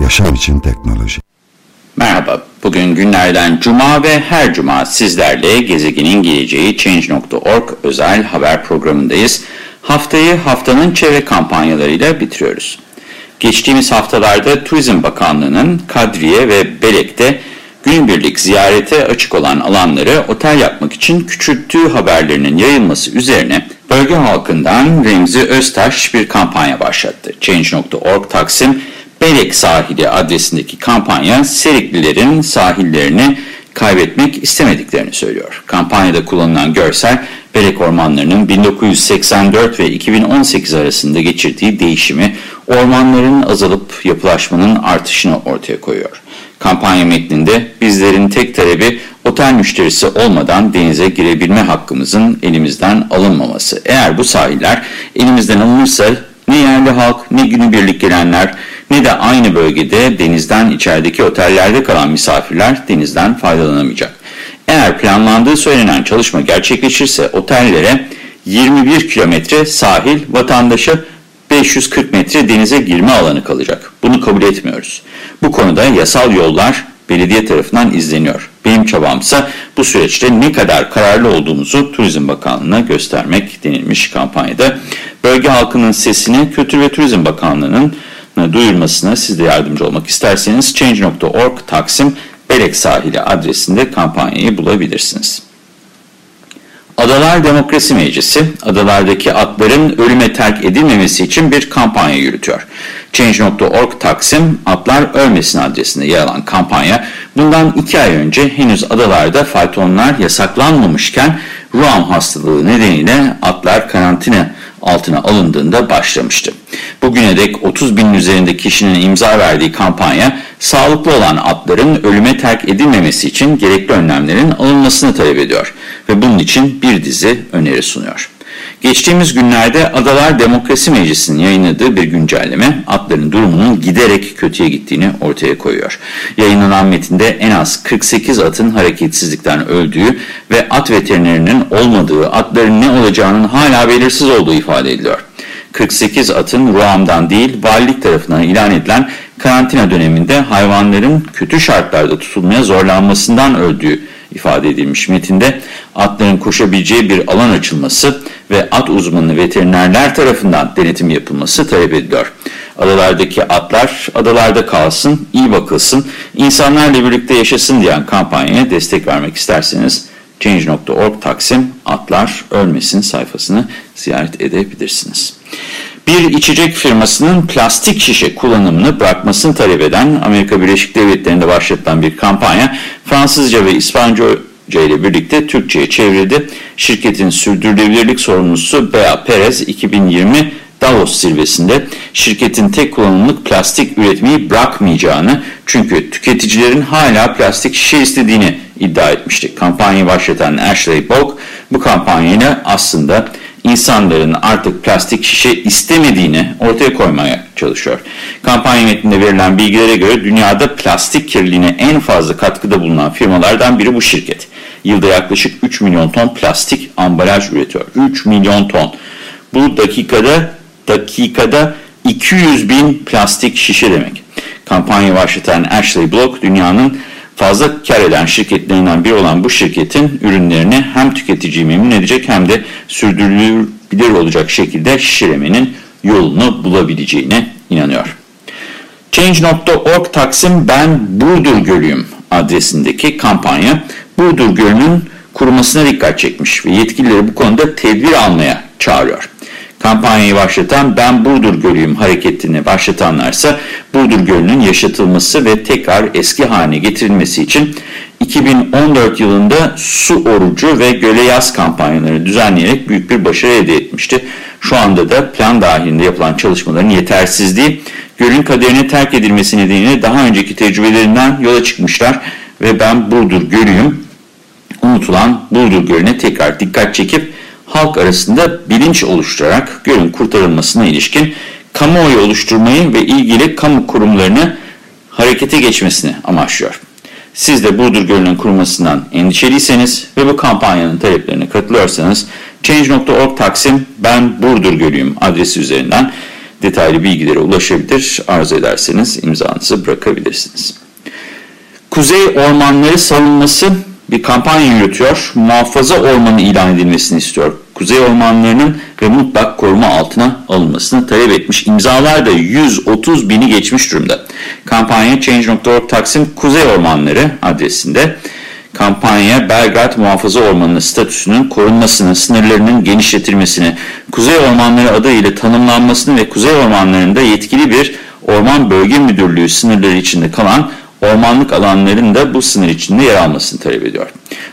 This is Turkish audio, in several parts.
Yaşam için teknoloji. Merhaba, bugün günlerden cuma ve her cuma sizlerle gezegenin geleceği Change.org özel haber programındayız. Haftayı haftanın çevre kampanyalarıyla bitiriyoruz. Geçtiğimiz haftalarda Turizm Bakanlığı'nın Kadriye ve Belek'te günübirlik ziyarete açık olan alanları otel yapmak için küçülttüğü haberlerinin yayılması üzerine bölge halkından Remzi Öztaş bir kampanya başlattı. Change.org Taksim Belek Sahili adresindeki kampanya Seriklilerin sahillerini kaybetmek istemediklerini söylüyor. Kampanyada kullanılan görsel Belek ormanlarının 1984 ve 2018 arasında geçirdiği değişimi, ormanların azalıp yapılaşmanın artışını ortaya koyuyor. Kampanya metninde bizlerin tek talebi otel müşterisi olmadan denize girebilme hakkımızın elimizden alınmaması. Eğer bu sahiller elimizden alınırsa ne yerli halk ne günübirlik gelenler ne de aynı bölgede denizden içerideki otellerde kalan misafirler denizden faydalanamayacak. Eğer planlandığı söylenen çalışma gerçekleşirse otellere 21 kilometre sahil, vatandaşa 540 metre denize girme alanı kalacak. Bunu kabul etmiyoruz. Bu konuda yasal yollar belediye tarafından izleniyor. Benim çabamsa bu süreçte ne kadar kararlı olduğumuzu Turizm Bakanlığı'na göstermek denilmiş kampanyada. Bölge halkının sesini Kültür ve Turizm Bakanlığı'nın duyurmasına siz de yardımcı olmak isterseniz Change.org Taksim Belek Sahili adresinde kampanyayı bulabilirsiniz. Adalar Demokrasi Meclisi, adalardaki atların ölüme terk edilmemesi için bir kampanya yürütüyor. Change.org Taksim Atlar Ölmesin adresinde yer alan kampanya, bundan iki ay önce henüz adalarda faytonlar yasaklanmamışken Ruam hastalığı nedeniyle atlar karantina altına alındığında başlamıştı. Bugüne dek 30 binin üzerinde kişinin imza verdiği kampanya, sağlıklı olan atların ölüme terk edilmemesi için gerekli önlemlerin alınmasını talep ediyor ve bunun için bir dizi öneri sunuyor. Geçtiğimiz günlerde Adalar Demokrasi Meclisi'nin yayınladığı bir güncelleme atların durumunun giderek kötüye gittiğini ortaya koyuyor. Yayınlanan metinde en az 48 atın hareketsizlikten öldüğü ve at veterinerinin olmadığı, atların ne olacağının hala belirsiz olduğu ifade ediliyor. 48 atın Ruam'dan değil valilik tarafından ilan edilen karantina döneminde hayvanların kötü şartlarda tutulmaya zorlanmasından öldüğü ifade edilmiş metinde atların koşabileceği bir alan açılması ve at uzmanı veterinerler tarafından denetim yapılması talep ediliyor. Adalardaki atlar adalarda kalsın, iyi bakılsın, insanlarla birlikte yaşasın diyen kampanyaya destek vermek isterseniz Change.org Taksim Atlar Ölmesin sayfasını ziyaret edebilirsiniz. Bir içecek firmasının plastik şişe kullanımını bırakmasını talep eden Amerika Birleşik Devletleri'nde başlatılan bir kampanya Fransızca ve İspanyolca ile birlikte Türkçe'ye çevrildi. Şirketin sürdürülebilirlik sorumlusu Bea Perez 2020 Davos zirvesinde şirketin tek kullanımlık plastik üretmeyi bırakmayacağını çünkü tüketicilerin hala plastik şişe istediğini iddia etmişti. Kampanyayı başlatan Ashley Bog bu kampanyayla aslında insanların artık plastik şişe istemediğini ortaya koymaya çalışıyor. Kampanya metninde verilen bilgilere göre dünyada plastik kirliliğine en fazla katkıda bulunan firmalardan biri bu şirket. Yılda yaklaşık 3 milyon ton plastik ambalaj üretiyor. 3 milyon ton. Bu dakikada dakikada 200 bin plastik şişe demek. Kampanya başlatan Ashley Block dünyanın fazla kar eden şirketlerinden biri olan bu şirketin ürünlerini hem tüketiciyi memnun edecek hem de sürdürülebilir olacak şekilde şişiremenin yolunu bulabileceğine inanıyor. Change.org Taksim Ben Burdur Gölüyüm adresindeki kampanya Burdur Gölü'nün kurumasına dikkat çekmiş ve yetkilileri bu konuda tedbir almaya çağırıyor. Kampanyayı başlatan Ben Burdur Gölüyüm hareketini başlatanlarsa Burdur Gölü'nün yaşatılması ve tekrar eski haline getirilmesi için 2014 yılında su orucu ve göle yaz kampanyaları düzenleyerek büyük bir başarı elde etmişti. Şu anda da plan dahilinde yapılan çalışmaların yetersizliği, gölün kaderine terk edilmesi nedeniyle daha önceki tecrübelerinden yola çıkmışlar ve ben Burdur Gölü'yüm, unutulan Burdur Gölü'ne tekrar dikkat çekip halk arasında bilinç oluşturarak gölün kurtarılmasına ilişkin kamuoyu oluşturmayı ve ilgili kamu kurumlarını harekete geçmesini amaçlıyor. Siz de Burdur Gölü'nün kurulmasından endişeliyseniz ve bu kampanyanın taleplerine katılıyorsanız Change.org Taksim Ben Burdur Gölü'yüm adresi üzerinden detaylı bilgilere ulaşabilir. Arzu ederseniz imzanızı bırakabilirsiniz. Kuzey Ormanları Savunması bir kampanya yürütüyor. Muhafaza ormanı ilan edilmesini istiyor. Kuzey ormanlarının ve mutlak koruma altına alınmasını talep etmiş. İmzalar da 130 bini geçmiş durumda. Kampanya Change.org Taksim Kuzey Ormanları adresinde. Kampanya Belgrad Muhafaza Ormanı statüsünün korunmasını, sınırlarının genişletilmesini, Kuzey Ormanları adıyla tanımlanmasını ve Kuzey Ormanları'nda yetkili bir Orman Bölge Müdürlüğü sınırları içinde kalan ormanlık alanların da bu sınır içinde yer almasını talep ediyor.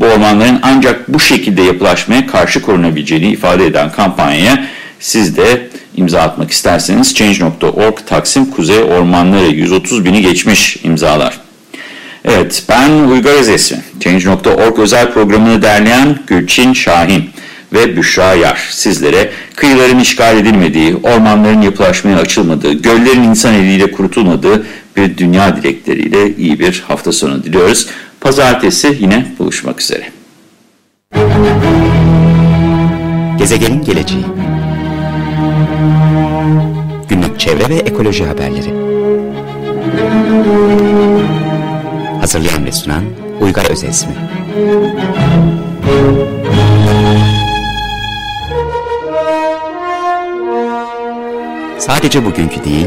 Bu ormanların ancak bu şekilde yapılaşmaya karşı korunabileceğini ifade eden kampanyaya siz de imza atmak isterseniz Change.org Taksim Kuzey Ormanları 130 bini geçmiş imzalar. Evet ben Uygar Özesmi. Change.org özel programını derleyen Gülçin Şahin ve Büşra Yar sizlere kıyıların işgal edilmediği, ormanların yapılaşmaya açılmadığı, göllerin insan eliyle kurutulmadığı bir dünya dilekleriyle iyi bir hafta sonu diliyoruz. Pazartesi yine buluşmak üzere. Gezegenin geleceği Günlük çevre ve ekoloji haberleri Hazırlayan ve sunan Uygar Özesmi Sadece bugünkü değil,